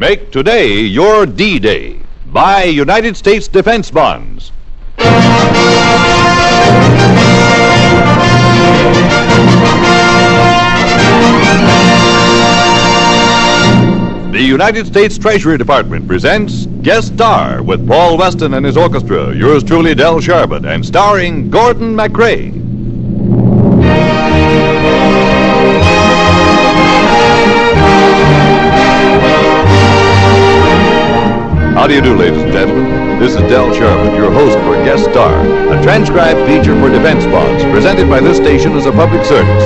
Make today your D Day. Buy United States defense bonds. The United States Treasury Department presents Guest Star with Paul Weston and his orchestra, yours truly, Del Sharbutt, and starring Gordon MacRae. Do you do, ladies and gentlemen? This is Del Sharbutt, your host for Guest Star, a transcribed feature for defense bonds presented by this station as a public service.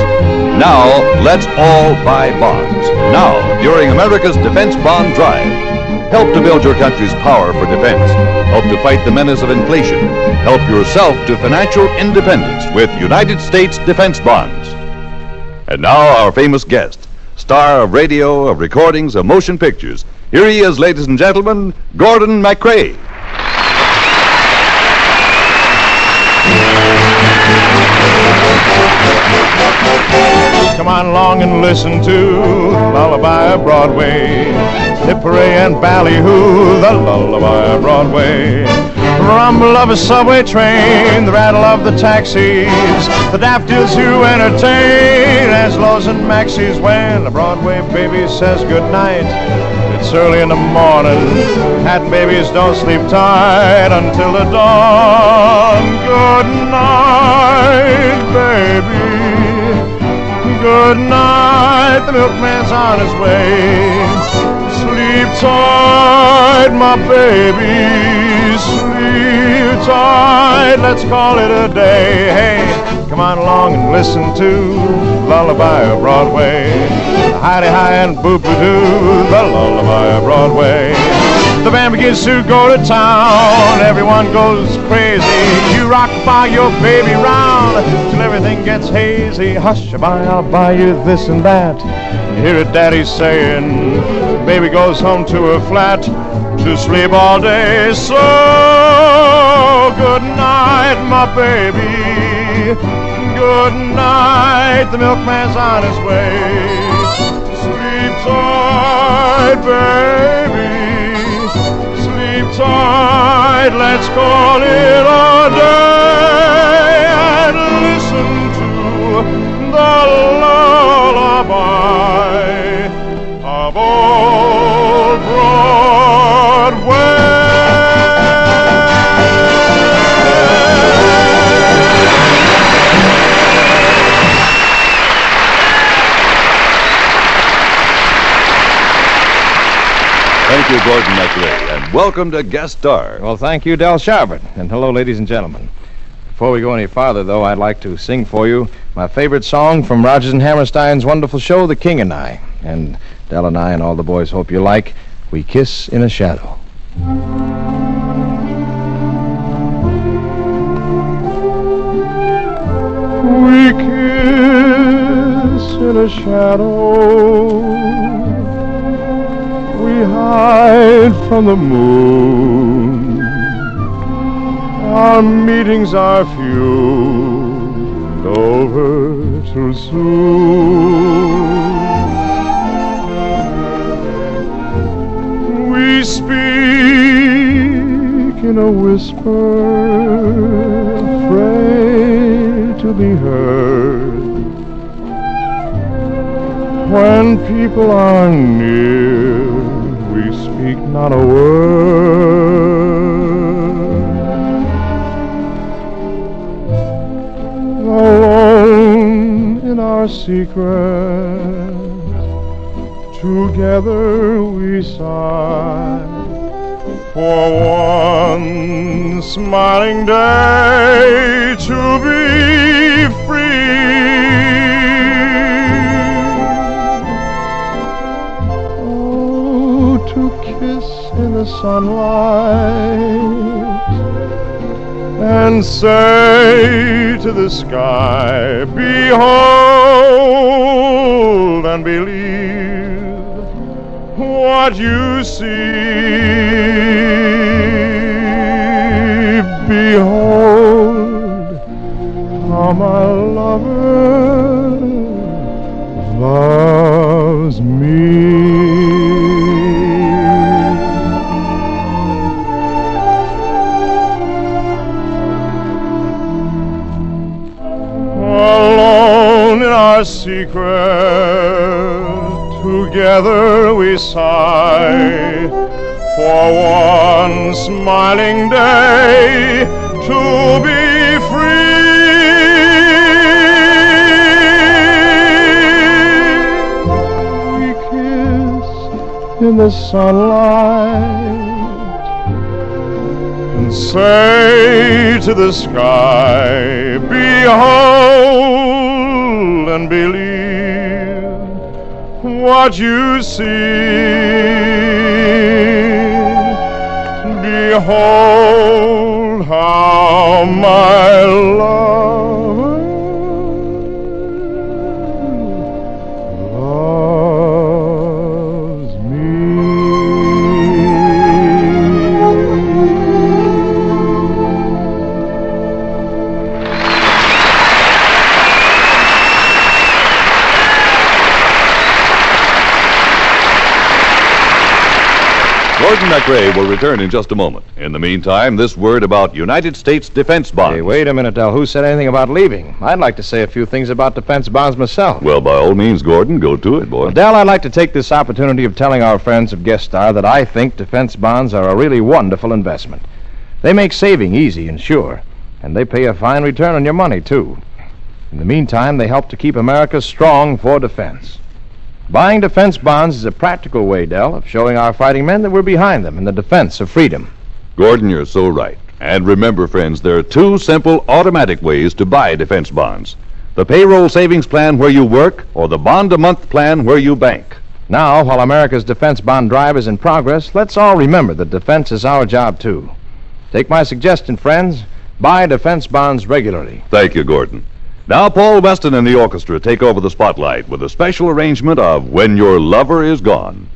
Now, let's all buy bonds. Now, during America's Defense Bond Drive. Help to build your country's power for defense. Help to fight the menace of inflation. Help yourself to financial independence with United States defense bonds. And now, our famous guest, star of radio, of recordings, of motion pictures. Here he is, ladies and gentlemen, Gordon MacRae. Come on along and listen to Lullaby of Broadway. Hip hooray and ballyhoo, the lullaby of Broadway. The rumble of a subway train, the rattle of the taxis, the daffodils who entertain Angelo's and Maxie's when the Broadway baby says goodnight. It's early in the morning, and babies don't sleep tight until the dawn. Good night, baby. Good night, the milkman's on his way. Sleep tight, my baby. Sleep tight, let's call it a day. Hey, come on along and listen to Lullaby of Broadway. Hidey hi and boop doo, the Lullaby of Broadway. The band begins to go to town. Everyone goes crazy. You rock by your baby round till everything gets hazy. Hush, I'll buy you this and that. You hear it, Daddy saying, Baby goes home to her flat to sleep all day. So good night, my baby. Good night, the milkman's on his way. Sleep tight, baby sleep tight, let's call it a day and listen to the lullaby of old Broadway. Thank you, Gordon MacRae, and welcome to Guest Star. Well, thank you, Del Sharbutt. And hello, ladies and gentlemen. Before we go any farther, though, I'd like to sing for you my favorite song from Rodgers and Hammerstein's wonderful show, The King and I. And Del and I and all the boys hope you like We Kiss in a Shadow. We kiss in a shadow. Hide from the moon. Our meetings are few over too soon. We speak in a whisper, afraid to be heard. When people are near, speak not a word. Alone in our secret, together we sigh for one smiling day to be free. Sunlight and say to the sky, Behold and believe what you see. Behold how my lover loves together we sigh for one smiling day to be free. We kiss in the sunlight and say to the sky, Behold and believe what you see. Behold how my lover Gordon MacRae will return in just a moment. In the meantime, this word about United States defense bonds. Hey, wait a minute, Del. Who said anything about leaving? I'd like to say a few things about defense bonds myself. Well, by all means, Gordon, go to it, boy. Del, I'd like to take this opportunity of telling our friends of Guest Star that I think defense bonds are a really wonderful investment. They make saving easy and sure, and they pay a fine return on your money, too. In the meantime, they help to keep America strong for defense. Buying defense bonds is a practical way, Del, of showing our fighting men that we're behind them in the defense of freedom. Gordon, you're so right. And remember, friends, there are two simple automatic ways to buy defense bonds the payroll savings plan where you work, or the bond a month plan where you bank. Now, while America's defense bond drive is in progress, let's all remember that defense is our job, too. Take my suggestion, friends. Buy defense bonds regularly. Thank you, Gordon. Now, Paul Weston and the orchestra take over the spotlight with a special arrangement of When Your Lover Is Gone.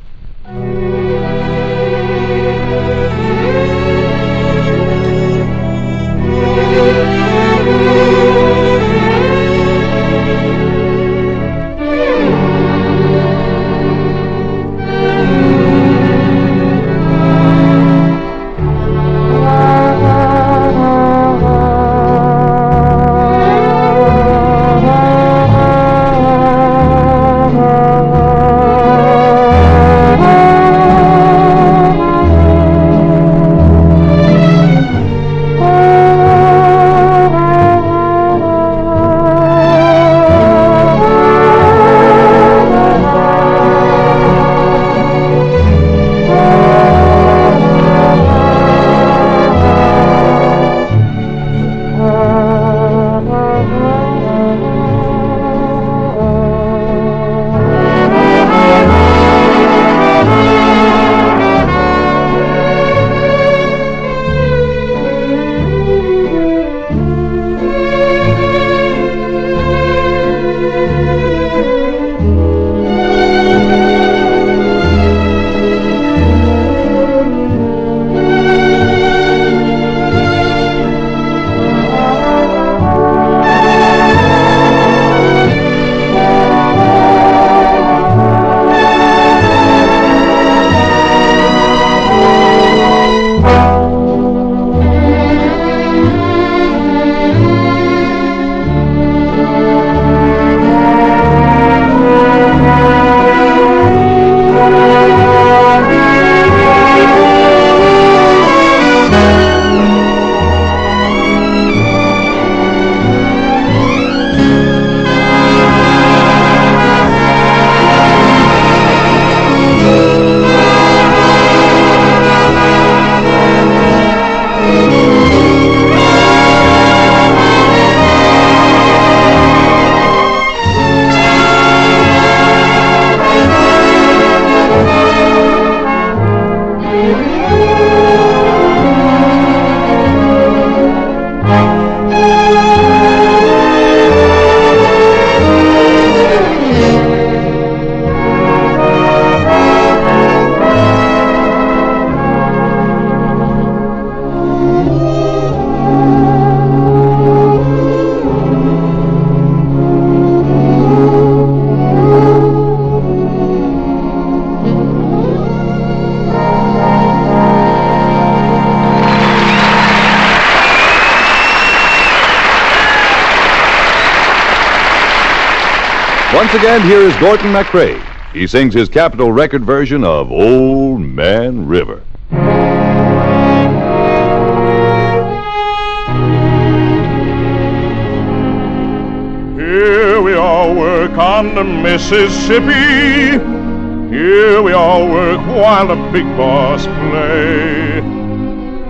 Once again, here is Gordon MacRae. He sings his Capitol record version of Old Man River. Here we all work on the Mississippi. Here we all work while the big boss play.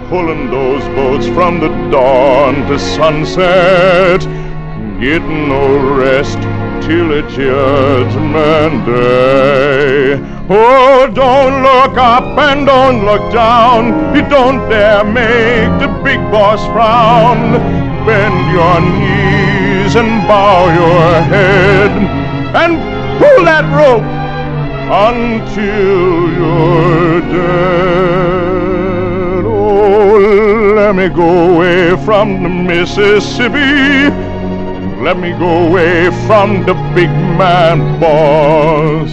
Pulling those boats from the dawn to sunset. Getting no rest till it's judgment day. Oh, don't look up and don't look down. You don't dare make the big boss frown. Bend your knees and bow your head and pull that rope until you're dead. Oh, let me go away from the Mississippi. Let me go away from the big man boss.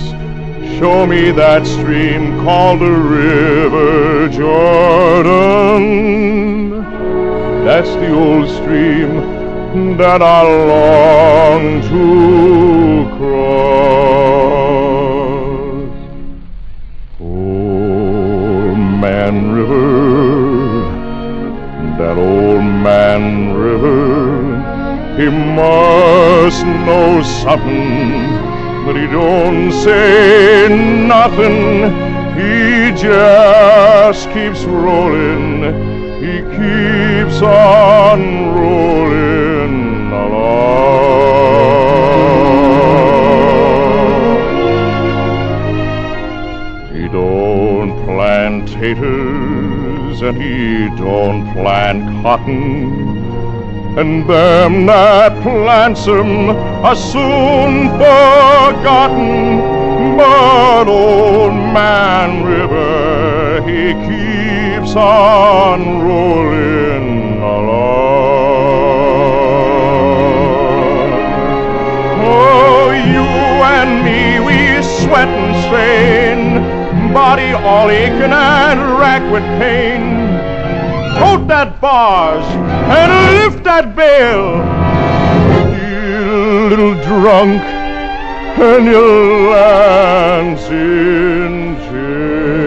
Show me that stream called the River Jordan. That's the old stream that I long to cross. Old Man River, that old man river. He must know something, but he don't say nothing. He just keeps rolling. He keeps on rolling along. He don't plant taters and he don't plant cotton. And them that plants 'em are soon forgotten. But old man River, he keeps on rolling along. Oh, you and me, we sweat and strain, body all aching and racked with pain. Tote that bars and lift that bale. You little drunk, and your land's in jail.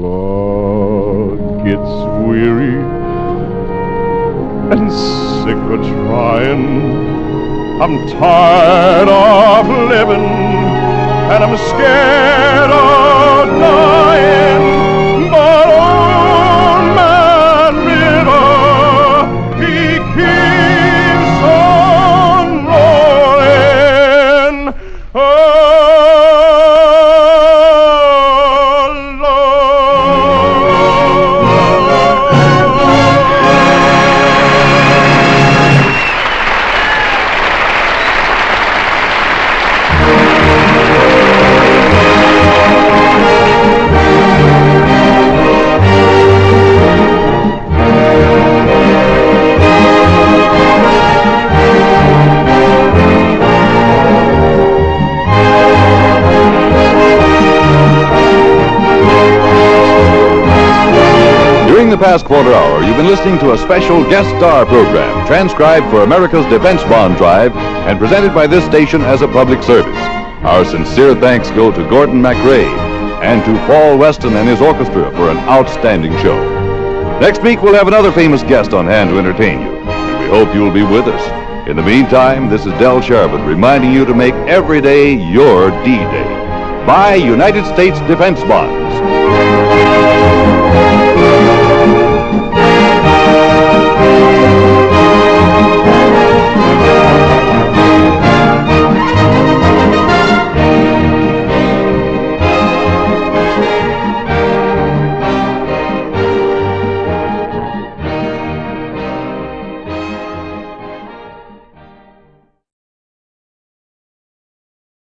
Lord gets weary and sick of trying. I'm tired of living and I'm scared of dying. Past quarter hour, you've been listening to a special guest star program transcribed for America's Defense Bond Drive and presented by this station as a public service. Our sincere thanks go to Gordon MacRae and to Paul Weston and his orchestra for an outstanding show. Next week, we'll have another famous guest on hand to entertain you, and we hope you'll be with us. In the meantime, this is Del Sharbutt reminding you to make every day your D-Day. Buy United States Defense Bonds.